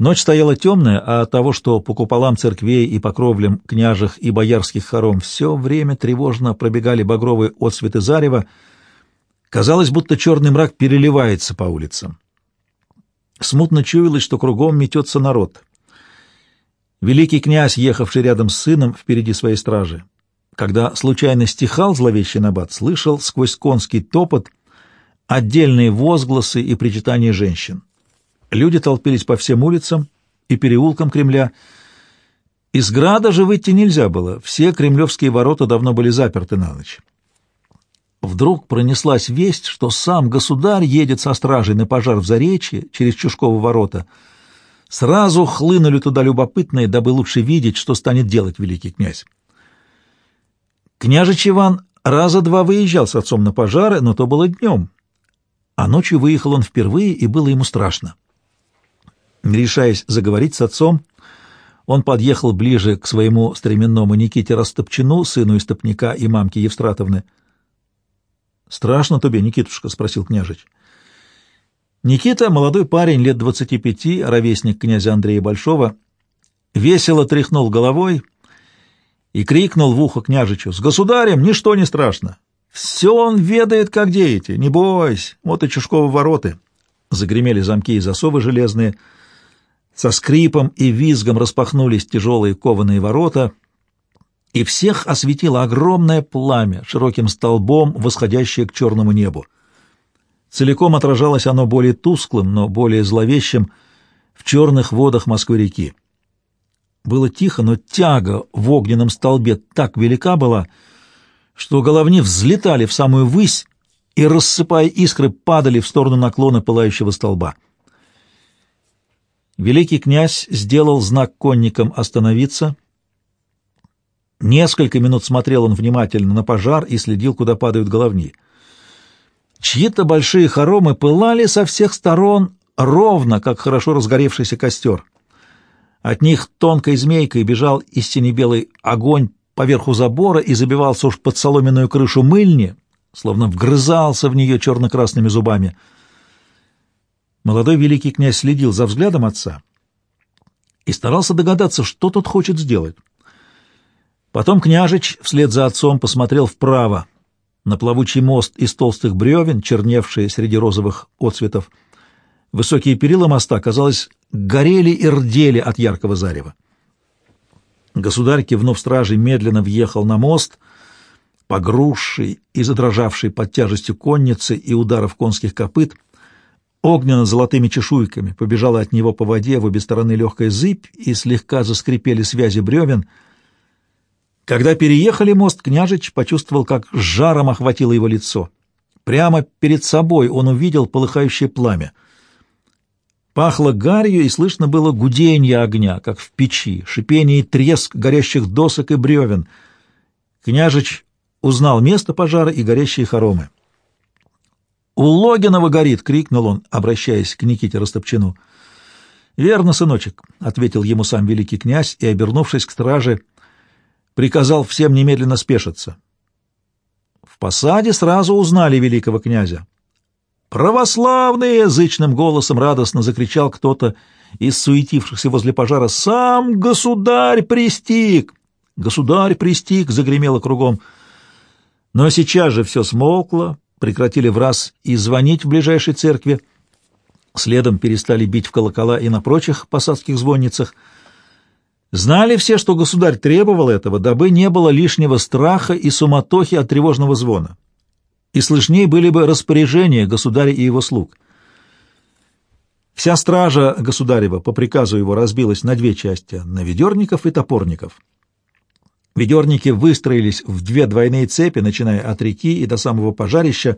Ночь стояла темная, а от того, что по куполам церквей и по кровлям княжих и боярских хором все время тревожно пробегали багровые отсветы зарева, казалось, будто черный мрак переливается по улицам. Смутно чуялось, что кругом метется народ. Великий князь, ехавший рядом с сыном впереди своей стражи, когда случайно стихал зловещий набат, слышал сквозь конский топот отдельные возгласы и причитания женщин. Люди толпились по всем улицам и переулкам Кремля. Из града же выйти нельзя было, все кремлевские ворота давно были заперты на ночь. Вдруг пронеслась весть, что сам государь едет со стражей на пожар в Заречье через Чушково ворота. Сразу хлынули туда любопытные, дабы лучше видеть, что станет делать великий князь. Княжич Иван раза два выезжал с отцом на пожары, но то было днем, а ночью выехал он впервые, и было ему страшно. Решаясь заговорить с отцом, он подъехал ближе к своему стременному Никите Растопчину, сыну истопника и мамки Евстратовны. «Страшно тебе, Никитушка?» — спросил княжич. Никита, молодой парень, лет двадцати пяти, ровесник князя Андрея Большого, весело тряхнул головой и крикнул в ухо княжичу, «С государем ничто не страшно! Все он ведает, как дети, не бойся, вот и Чушковы вороты!» Загремели замки и засовы железные — со скрипом и визгом распахнулись тяжелые кованые ворота, и всех осветило огромное пламя, широким столбом, восходящее к черному небу. Целиком отражалось оно более тусклым, но более зловещим в черных водах Москвы-реки. Было тихо, но тяга в огненном столбе так велика была, что головни взлетали в самую высь и, рассыпая искры, падали в сторону наклона пылающего столба. Великий князь сделал знак конникам остановиться. Несколько минут смотрел он внимательно на пожар и следил, куда падают головни. Чьи-то большие хоромы пылали со всех сторон ровно, как хорошо разгоревшийся костер. От них тонкой змейкой бежал из сине-белый огонь поверху забора и забивался уж под соломенную крышу мыльни, словно вгрызался в нее черно-красными зубами — Молодой великий князь следил за взглядом отца и старался догадаться, что тот хочет сделать. Потом княжич вслед за отцом посмотрел вправо, на плавучий мост из толстых бревен, черневшие среди розовых отцветов. Высокие перила моста, казалось, горели и рдели от яркого зарева. Государь, кивнув стражей, медленно въехал на мост, погрузший и задрожавший под тяжестью конницы и ударов конских копыт — Огненно-золотыми чешуйками побежала от него по воде в обе стороны легкая зыбь, и слегка заскрипели связи бревен. Когда переехали мост, княжич почувствовал, как жаром охватило его лицо. Прямо перед собой он увидел полыхающее пламя. Пахло гарью, и слышно было гудение огня, как в печи, шипение и треск горящих досок и бревен. Княжич узнал место пожара и горящие хоромы. «У Логинова горит!» — крикнул он, обращаясь к Никите Растопчину. «Верно, сыночек», — ответил ему сам великий князь и, обернувшись к страже, приказал всем немедленно спешиться. В посаде сразу узнали великого князя. «Православные!» — зычным голосом радостно закричал кто-то из суетившихся возле пожара. «Сам государь пристиг!» «Государь пристиг!» — загремело кругом. Но сейчас же все смолкло, прекратили в раз и звонить в ближайшей церкви, следом перестали бить в колокола и на прочих посадских звонницах. Знали все, что государь требовал этого, дабы не было лишнего страха и суматохи от тревожного звона. И слышнее были бы распоряжения государя и его слуг. Вся стража государева по приказу его разбилась на две части — на ведерников и топорников — Ведерники выстроились в две двойные цепи, начиная от реки и до самого пожарища.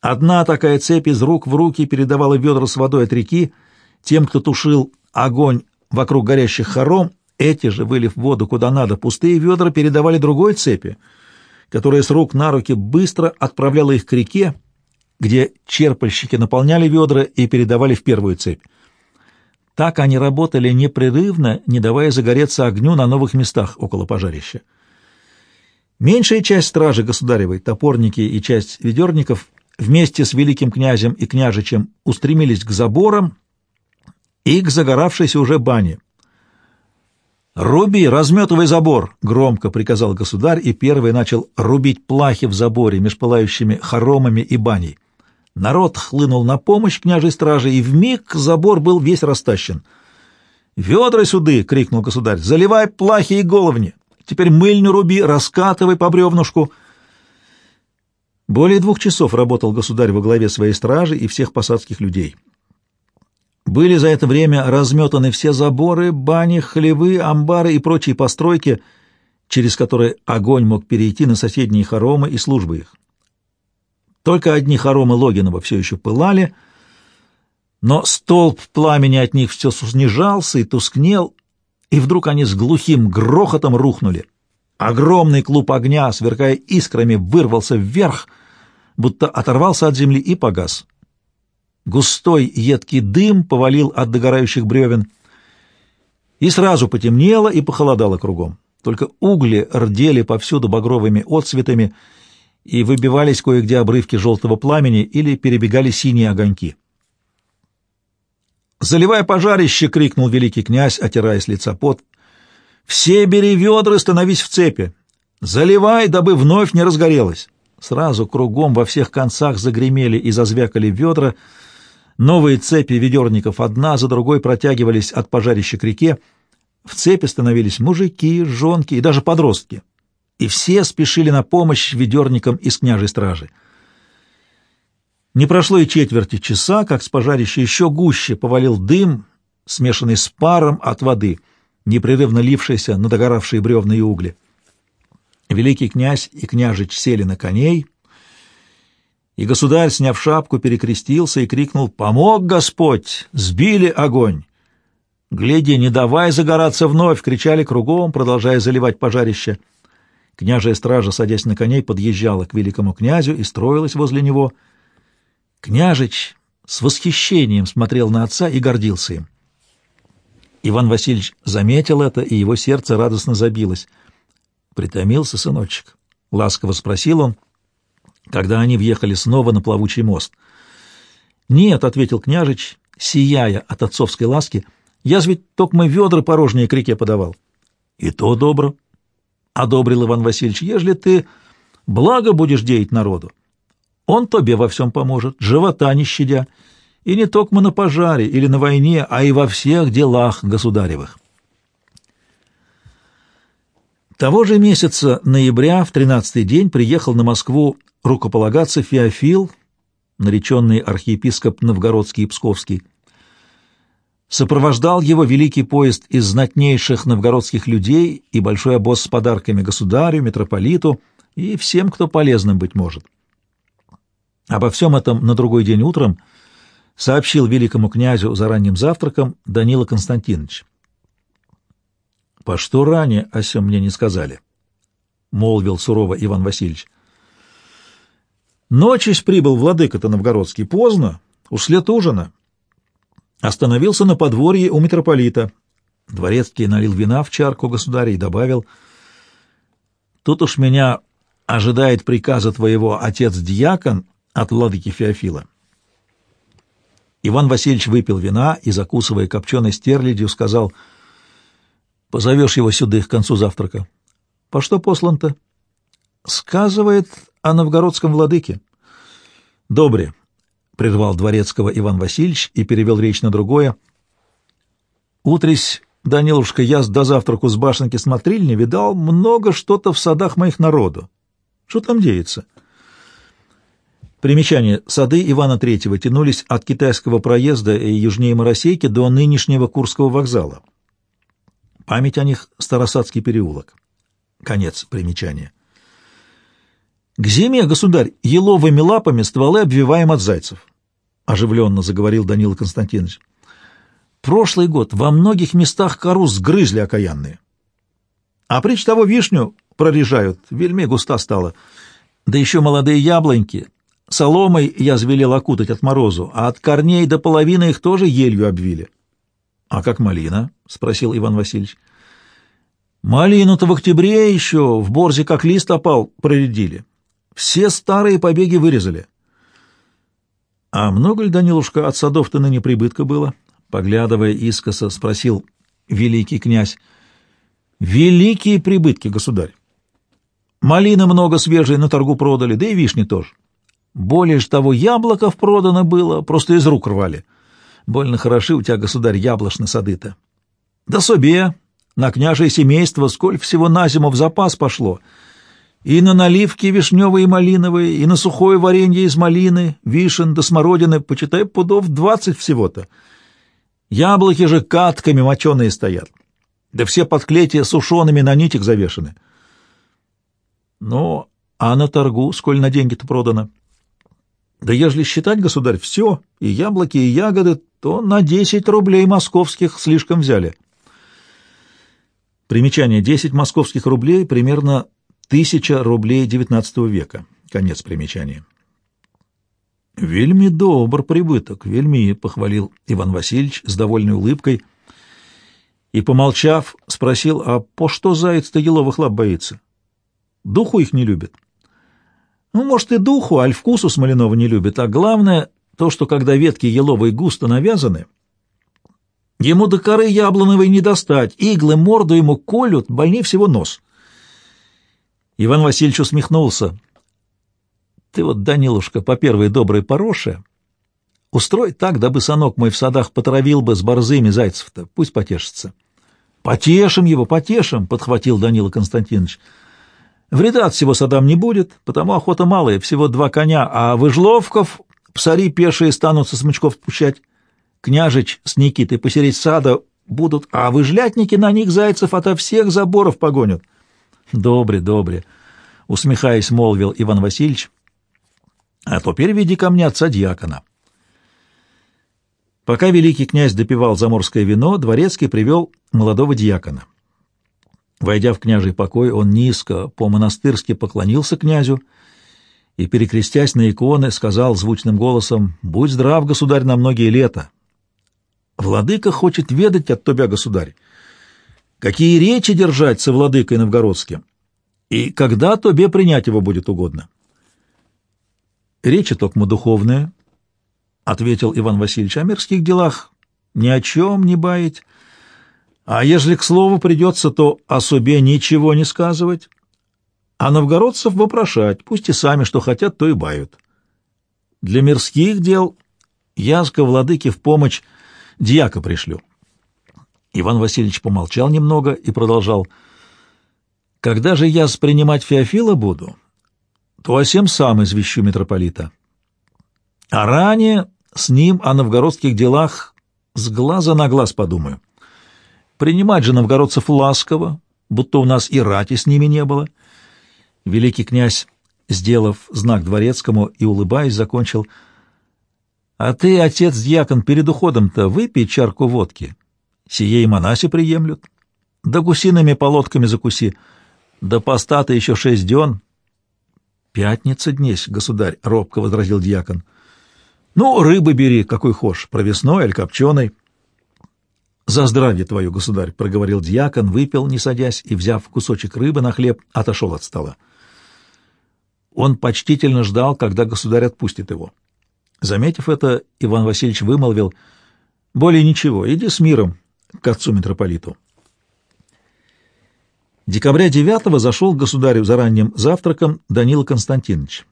Одна такая цепь из рук в руки передавала ведра с водой от реки тем, кто тушил огонь вокруг горящих хором, эти же, вылив воду куда надо, пустые ведра передавали другой цепи, которая с рук на руки быстро отправляла их к реке, где черпальщики наполняли ведра и передавали в первую цепь. Так они работали непрерывно, не давая загореться огню на новых местах около пожарища. Меньшая часть стражи государевой, топорники и часть ведерников вместе с великим князем и княжичем устремились к заборам и к загоравшейся уже бане. «Руби, разметывай забор!» — громко приказал государь, и первый начал рубить плахи в заборе меж пылающими хоромами и баней. Народ хлынул на помощь княжей стражи, и вмиг забор был весь растащен. «Ведра сюды!» — крикнул государь. «Заливай плахи и головни! Теперь мыльню руби, раскатывай по бревнушку!» Более двух часов работал государь во главе своей стражи и всех посадских людей. Были за это время разметаны все заборы, бани, хлевы, амбары и прочие постройки, через которые огонь мог перейти на соседние хоромы и службы их. Только одни хоромы Логинова все еще пылали, но столб пламени от них все снижался и тускнел, и вдруг они с глухим грохотом рухнули. Огромный клуб огня, сверкая искрами, вырвался вверх, будто оторвался от земли и погас. Густой едкий дым повалил от догорающих бревен, и сразу потемнело и похолодало кругом. Только угли рдели повсюду багровыми отцветами, и выбивались кое-где обрывки желтого пламени или перебегали синие огоньки. «Заливай пожарище!» — крикнул великий князь, отирая с лица пот. «Все бери ведра, становись в цепи! Заливай, дабы вновь не разгорелось!» Сразу кругом во всех концах загремели и зазвякали ведра — Новые цепи ведерников одна за другой протягивались от пожарища к реке. В цепи становились мужики, жонки и даже подростки. И все спешили на помощь ведерникам из княжей стражи. Не прошло и четверти часа, как с пожарища еще гуще повалил дым, смешанный с паром от воды, непрерывно лившийся на догоравшие бревна и угли. Великий князь и княжич сели на коней — и государь, сняв шапку, перекрестился и крикнул «Помог Господь! Сбили огонь!» «Гляди, не давай загораться вновь!» — кричали кругом, продолжая заливать пожарище. Княжая стража, садясь на коней, подъезжала к великому князю и строилась возле него. Княжич с восхищением смотрел на отца и гордился им. Иван Васильевич заметил это, и его сердце радостно забилось. «Притомился, сыночек?» — ласково спросил он, когда они въехали снова на плавучий мост. «Нет», — ответил княжич, сияя от отцовской ласки, — «я ведь только мы ведра порожнее к реке подавал». «И то добро», — одобрил Иван Васильевич, — «ежели ты благо будешь деять народу, он тебе во всем поможет, живота не щадя, и не только на пожаре или на войне, а и во всех делах государевых». Того же месяца, ноября, в тринадцатый день, приехал на Москву рукополагаться Феофил, нареченный архиепископ Новгородский и Псковский. Сопровождал его великий поезд из знатнейших новгородских людей и большой обоз с подарками государю, митрополиту и всем, кто полезным быть может. Обо всем этом на другой день утром сообщил великому князю за ранним завтраком Данила Константинович. «По что ранее о сем мне не сказали?» — молвил сурово Иван Васильевич. Ночись прибыл владыка-то новгородский поздно, уж след ужина. Остановился на подворье у митрополита. Дворецкий налил вина в чарку государя и добавил, «Тут уж меня ожидает приказа твоего отец-дьякон от владыки Феофила». Иван Васильевич выпил вина и, закусывая копченой стерлядью, сказал, «Позовешь его сюда к концу завтрака». «По что послан-то?» «Сказывает, о новгородском владыке. — Добре, — прервал дворецкого Иван Васильевич и перевел речь на другое. — Утрись, Данилушка, я до завтраку с башенки смотрильни видал много что-то в садах моих народу. Что там деется? Примечание. Сады Ивана Третьего тянулись от китайского проезда и южнее Моросейки до нынешнего Курского вокзала. Память о них — Старосадский переулок. Конец примечания. К зиме, государь, еловыми лапами стволы обвиваем от зайцев, — оживленно заговорил Данила Константинович. Прошлый год во многих местах кору сгрызли окаянные. А прич того вишню прорежают, вельми густа стала. Да еще молодые яблоньки. Соломой я звелел окутать от морозу, а от корней до половины их тоже елью обвили. — А как малина? — спросил Иван Васильевич. — Малину-то в октябре еще, в борзе как лист опал, проредили. Все старые побеги вырезали. — А много ли, Данилушка, от садов-то ныне прибытка было? Поглядывая искоса, спросил великий князь. «Великие прибытки, государь! Малины много свежей на торгу продали, да и вишни тоже. Более ж того, яблоков продано было, просто из рук рвали. Больно хороши у тебя, государь, яблочные сады-то. Да собе, на княжее семейство сколько всего на зиму в запас пошло. И на наливки вишневые и малиновые, и на сухое варенье из малины, вишен да смородины, почитай, пудов двадцать всего-то. Яблоки же катками моченые стоят. Да все подклетия сушеными на нитик завешаны. Ну, а на торгу сколь на деньги-то продано? Да ежели считать, государь, все, и яблоки, и ягоды, то на десять рублей московских слишком взяли. Примечание. Десять московских рублей примерно тысяча рублей XIX века. Конец примечания. «Вельми добр прибыток, вельми», — похвалил Иван Васильевич с довольной улыбкой и, помолчав, спросил, а по что заяц-то еловых лап боится? Духу их не любит. Ну, может, и духу, аль вкусу смоляного не любит, а главное то, что когда ветки еловые густо навязаны, ему до коры яблоновой не достать, иглы морду ему колют, больнее всего нос. Иван Васильевич усмехнулся. Ты вот, Данилушка, по первой доброй пороше, устрой так, дабы санок мой в садах потравил бы с борзыми зайцев-то, пусть потешится. — Потешим его, потешим, — подхватил Данила Константинович. — Вреда от всего садам не будет, потому охота малая, всего два коня, а выжловков псари пешие станут со смычков спущать. Княжич с Никитой посередь сада будут, а выжлятники на них зайцев ото всех заборов погонят. — Добре, добре, — усмехаясь, молвил Иван Васильевич, а теперь веди ко мне отца дьякона. Пока великий князь допивал заморское вино, дворецкий привел молодого дьякона. Войдя в княжий покой, он низко, по-монастырски поклонился князю и, перекрестясь на иконы, сказал звучным голосом «Будь здрав, государь, на многие лета! Владыка хочет ведать от тебя, государь, какие речи держать со владыкой новгородским, и когда тебе принять его будет угодно». Речи токмо духовная, — ответил Иван Васильевич, — о мирских делах ни о чем не баять. А ежели к слову придется, то о себе ничего не сказывать, а новгородцев вопрошать, пусть и сами что хотят, то и бают. Для мирских дел язка владыки в помощь дьяка пришлю. Иван Васильевич помолчал немного и продолжал. «Когда же я принимать Феофила буду, то о сем сам извещу митрополита. А ранее с ним о новгородских делах с глаза на глаз подумаю. Принимать же новгородцев ласково, будто у нас и рати с ними не было. Великий князь, сделав знак дворецкому и улыбаясь, закончил. «А ты, отец-дьякон, перед уходом-то выпей чарку водки. Сие и монаси приемлют. Да гусиными полотками закуси. Да поста-то еще шесть дён, «Пятница днесь, государь», — робко возразил дьякон. «Ну, рыбы бери, какой хошь, провесной или копченой». «За здравие твое, государь», — проговорил дьякон, выпил, не садясь, и, взяв кусочек рыбы на хлеб, отошел от стола. Он почтительно ждал, когда государь отпустит его. Заметив это, Иван Васильевич вымолвил, «Более ничего, иди с миром к отцу митрополиту». Декабря 9 зашел к государю за ранним завтраком Данила Константинович.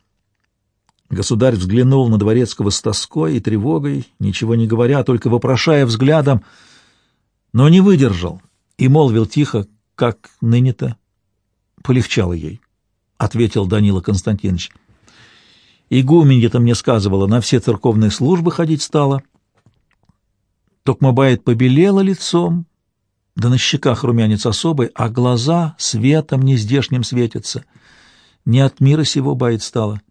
Государь взглянул на Дворецкого с тоской и тревогой, ничего не говоря, только вопрошая взглядом, но не выдержал и молвил тихо, как ныне-то. Полегчало ей, — ответил Данила Константинович. Игуменья-то мне сказывала, на все церковные службы ходить стала. Токмабает побелела лицом, да на щеках румянец особый, а глаза светом нездешним светятся. Не от мира сего бает стало.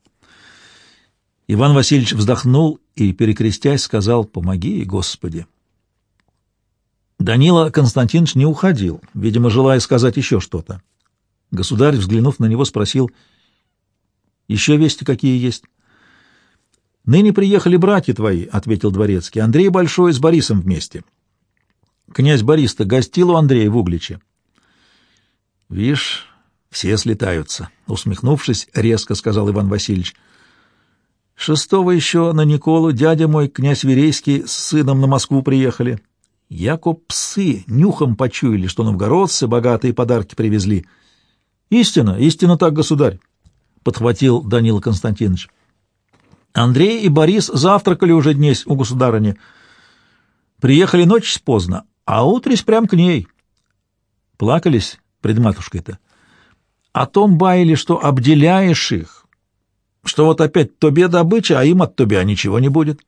Иван Васильевич вздохнул и, перекрестясь, сказал «Помоги, Господи!». Данила Константинович не уходил, видимо, желая сказать еще что-то. Государь, взглянув на него, спросил «Еще вести какие есть?» «Ныне приехали братья твои», — ответил дворецкий, — «Андрей Большой с Борисом вместе». Князь Борис-то гостил у Андрея в Угличе. — Вишь, все слетаются, — усмехнувшись, резко сказал Иван Васильевич. Шестого еще на Николу дядя мой, князь Верейский, с сыном на Москву приехали. Яко псы нюхом почуяли, что новгородцы богатые подарки привезли. Истина, истина так, государь, — подхватил Данила Константинович. Андрей и Борис завтракали уже днесь у государыни. Приехали ночь поздно, а утрись прям к ней. Плакались пред матушкой-то. О том баяли, что обделяешь их, что вот опять тебе добыча, а им от тебя ничего не будет.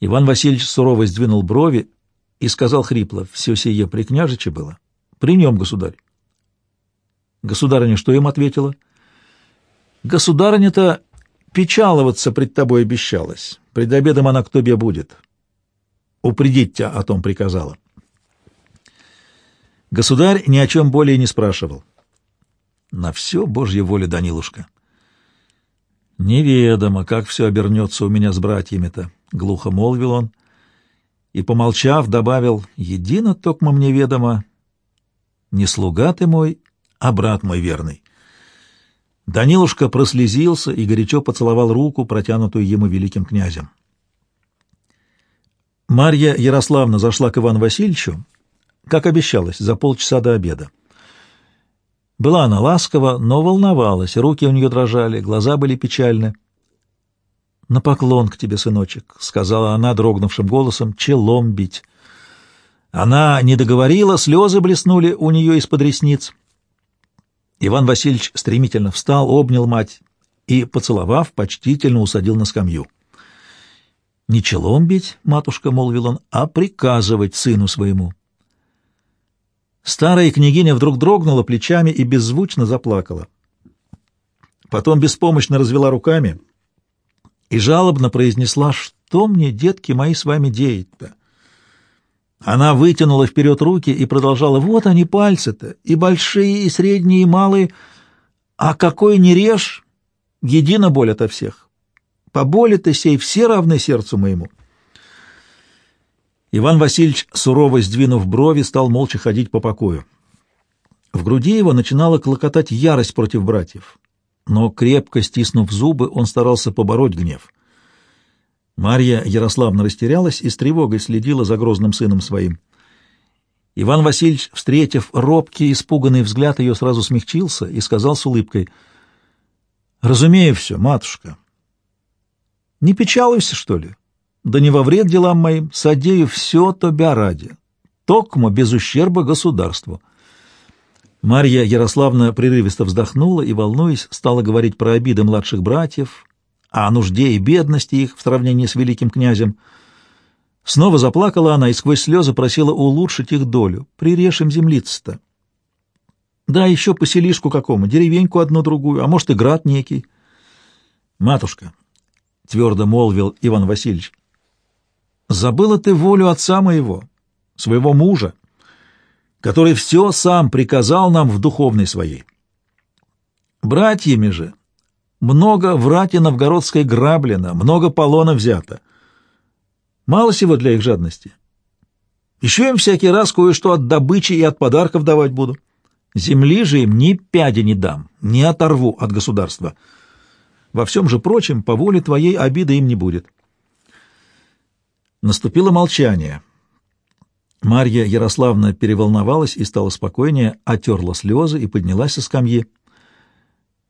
Иван Васильевич сурово сдвинул брови и сказал хрипло, все сие при княжиче было. При нем, государь. Государыня что им ответила? Государыня-то печаловаться пред тобой обещалась. Пред обедом она к тебе будет. Упредить тебя о том приказала. Государь ни о чем более не спрашивал. На все Божья воля, Данилушка. Неведомо, как все обернется у меня с братьями-то, — глухо молвил он, и, помолчав, добавил, — едино токмо мне ведомо, не слуга ты мой, а брат мой верный. Данилушка прослезился и горячо поцеловал руку, протянутую ему великим князем. Марья Ярославна зашла к Ивану Васильевичу, как обещалось, за полчаса до обеда. Была она ласкова, но волновалась, руки у нее дрожали, глаза были печальны. — На поклон к тебе, сыночек, — сказала она дрогнувшим голосом, — челом бить. Она не договорила, слезы блеснули у нее из-под ресниц. Иван Васильевич стремительно встал, обнял мать и, поцеловав, почтительно усадил на скамью. — Не челом бить, — матушка молвил он, — а приказывать сыну своему. Старая княгиня вдруг дрогнула плечами и беззвучно заплакала. Потом беспомощно развела руками и жалобно произнесла, что мне, детки мои, с вами деять-то? Она вытянула вперед руки и продолжала, вот они пальцы-то, и большие, и средние, и малые, а какой не режь, едино боль ото всех. По боли-то сей все равны сердцу моему. Иван Васильевич, сурово сдвинув брови, стал молча ходить по покою. В груди его начинала клокотать ярость против братьев, но, крепко стиснув зубы, он старался побороть гнев. Марья Ярославна растерялась и с тревогой следила за грозным сыном своим. Иван Васильевич, встретив робкий, испуганный взгляд, ее сразу смягчился и сказал с улыбкой, «Разумею все, матушка. Не печалуйся, что ли? да не во вред делам моим, содею все тобя ради, токмо без ущерба государству». Марья Ярославна прерывисто вздохнула и, волнуясь, стала говорить про обиды младших братьев, о нужде и бедности их в сравнении с великим князем. Снова заплакала она и сквозь слезы просила улучшить их долю. «Прирежь им землиц-то». Да, еще поселишку какому, деревеньку одну-другую, а может и град некий. «Матушка», — твердо молвил Иван Васильевич, Забыла ты волю отца моего, своего мужа, который все сам приказал нам в духовной своей. Братьями же много в рате новгородской граблено, много полона взято. Мало всего для их жадности. Еще им всякий раз кое-что от добычи и от подарков давать буду. Земли же им ни пяди не дам, не оторву от государства. Во всем же прочем, по воле твоей обиды им не будет». Наступило молчание. Марья Ярославна переволновалась и стала спокойнее, отерла слезы и поднялась со скамьи.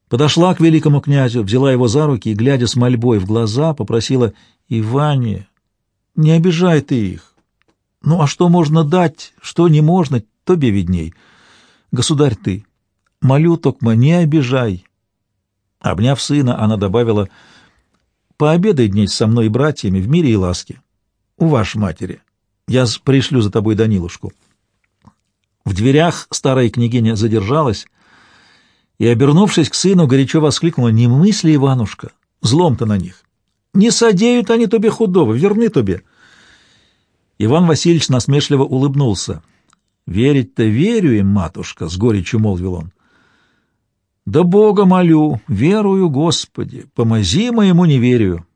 Подошла к великому князю, взяла его за руки и, глядя с мольбой в глаза, попросила «Иване, не обижай ты их. Ну а что можно дать, что не можно, тебе видней. Государь ты, молю, Токма, не обижай». Обняв сына, она добавила «Пообедай дней со мной и братьями в мире и ласке» у вашей матери. Я пришлю за тобой Данилушку». В дверях старая княгиня задержалась и, обернувшись к сыну, горячо воскликнула, «Не мысли, Иванушка, злом-то на них! Не содеют они тебе худого, верны тебе!» Иван Васильевич насмешливо улыбнулся. «Верить-то верю им, матушка», — с горечью молвил он. «Да Бога молю, верую, Господи, помози моему неверию».